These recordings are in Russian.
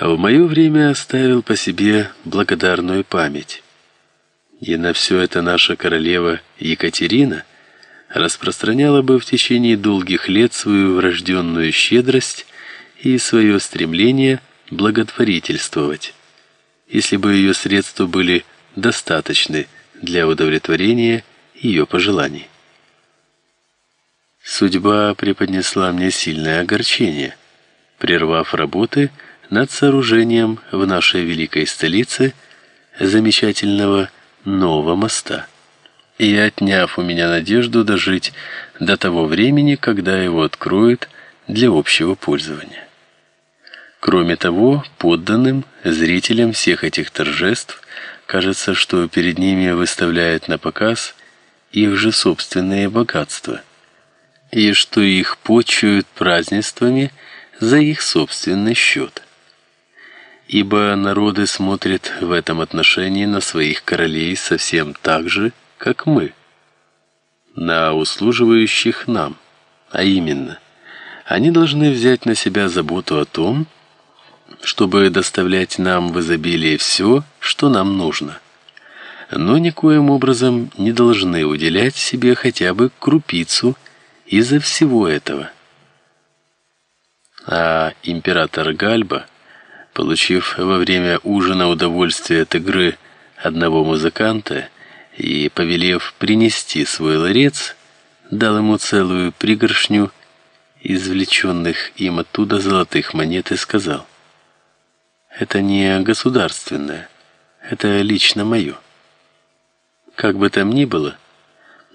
а в мое время оставил по себе благодарную память. И на все это наша королева Екатерина распространяла бы в течение долгих лет свою врожденную щедрость и свое стремление благотворительствовать, если бы ее средства были достаточны для удовлетворения ее пожеланий. Судьба преподнесла мне сильное огорчение, прервав работы над сооружением в нашей великой столице замечательного нового моста и отняв у меня надежду дожить до того времени, когда его откроют для общего пользования. Кроме того, подданным, зрителям всех этих торжеств кажется, что перед ними выставляют на показ их же собственные богатства, и что их почуют празднествами за их собственный счет. Ибо народы смотрят в этом отношении на своих королей совсем так же, как мы, на услуживающих нам, а именно, они должны взять на себя заботу о том, чтобы доставлять нам в изобилии все, что нам нужно. Но никоим образом не должны уделять себе хотя бы крупицу из-за всего этого. А император Гальба, получив во время ужина удовольствие от игры одного музыканта и повелев принести свой ларец, дал ему целую пригоршню извлеченных им оттуда золотых монет и сказал: это не государственное, это лично мое. Как бы там ни было,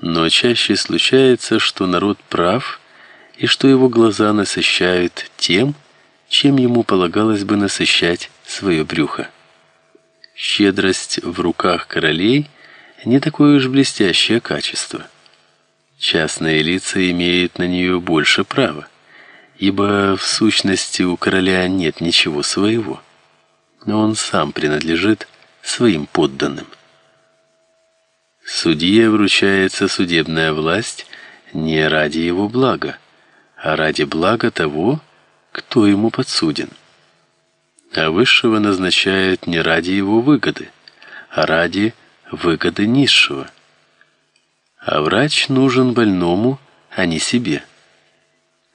но чаще случается, что народ прав и что его глаза насыщают тем, чем ему полагалось бы насыщать свое брюхо. Щедрость в руках королей не такое уж блестящее качество. Частные лица имеют на нее больше права, ибо в сущности у короля нет ничего своего но он сам принадлежит своим подданным. Судье вручается судебная власть не ради его блага, а ради блага того, кто ему подсуден. А высшего назначают не ради его выгоды, а ради выгоды низшего. А врач нужен больному, а не себе.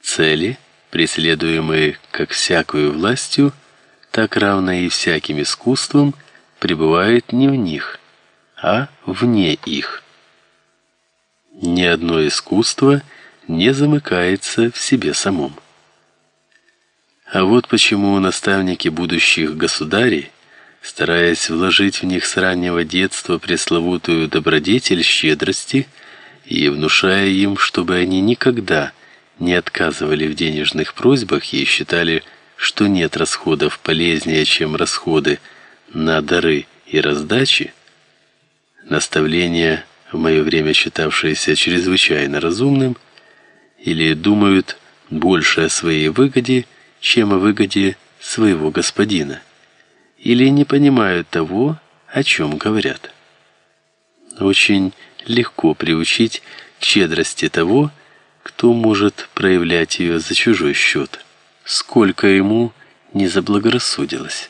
Цели, преследуемые как всякую властью, так равно и всяким искусством, пребывает не в них, а вне их. Ни одно искусство не замыкается в себе самом. А вот почему наставники будущих государей, стараясь вложить в них с раннего детства пресловутую добродетель щедрости и внушая им, чтобы они никогда не отказывали в денежных просьбах и считали, что нет расходов полезнее, чем расходы на дары и раздачи, наставления в мое время считавшиеся чрезвычайно разумным, или думают больше о своей выгоде, чем о выгоде своего господина, или не понимают того, о чем говорят. Очень легко приучить к щедрости того, кто может проявлять ее за чужой счет сколько ему не заблагорассудилось.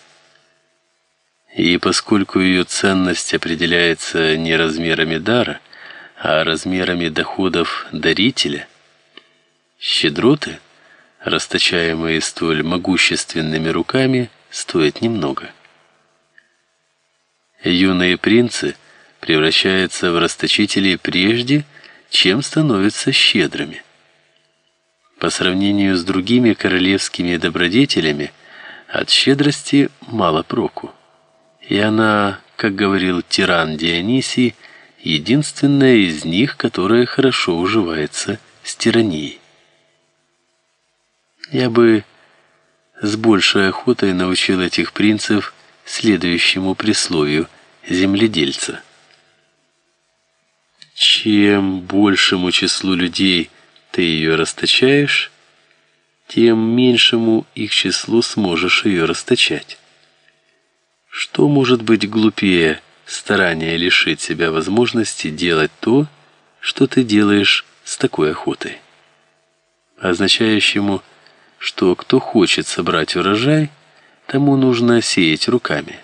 И поскольку ее ценность определяется не размерами дара, а размерами доходов дарителя, щедроты, расточаемые столь могущественными руками, стоят немного. Юные принцы превращаются в расточителей прежде, чем становятся щедрыми. По сравнению с другими королевскими добродетелями, от щедрости мало проку. И она, как говорил тиран Дионисий, единственная из них, которая хорошо уживается с тиранией. Я бы с большей охотой научил этих принцев следующему присловию земледельца. Чем большему числу людей ты ее расточаешь, тем меньшему их числу сможешь ее расточать. Что может быть глупее старания лишить себя возможности делать то, что ты делаешь с такой охотой? Означающему, что кто хочет собрать урожай, тому нужно сеять руками.